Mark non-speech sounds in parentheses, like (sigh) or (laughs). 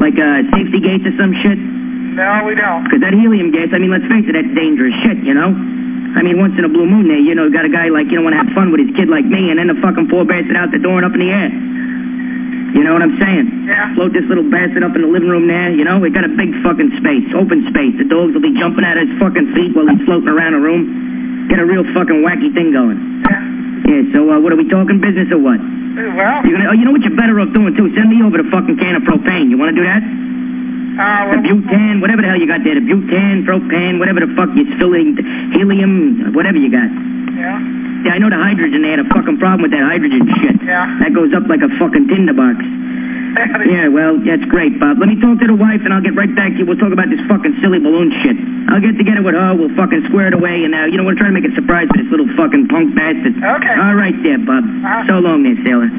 Like, uh, safety gates or some shit? No, we don't. Because that helium gas, I mean, let's face it, that's dangerous shit, you know? I mean, once in a blue moon there, you know, got a guy like, you know, want to have fun with his kid like me, and then the fucking poor bastard out the door and up in the air. You know what I'm saying? Yeah. Float this little bastard up in the living room there, you know? We got a big fucking space, open space. The dogs will be jumping at his fucking feet while he's floating around the room. Get a real fucking wacky thing going. Yeah. Yeah, so, uh, what are we talking business or what? Well, You're gonna, oh, you know what you're better off doing, too? Send me over the fucking can of propane. You want to do that? uh, The butane, whatever the hell you got there, the butane, propane, whatever the fuck you're filling, helium, whatever you got. yeah. Yeah, I know the hydrogen, they had a fucking problem with that hydrogen shit. Yeah. That goes up like a fucking tinderbox. (laughs) Yeah, well, that's great, Bob. Let me talk to the wife and I'll get right back to you. We'll talk about this fucking silly balloon shit. I'll get together with her, we'll fucking square it away, and, uh, you know, we'll trying to make a surprise for this little fucking punk bastard. Okay. All right there, bub. Uh-huh. So long there, sailor.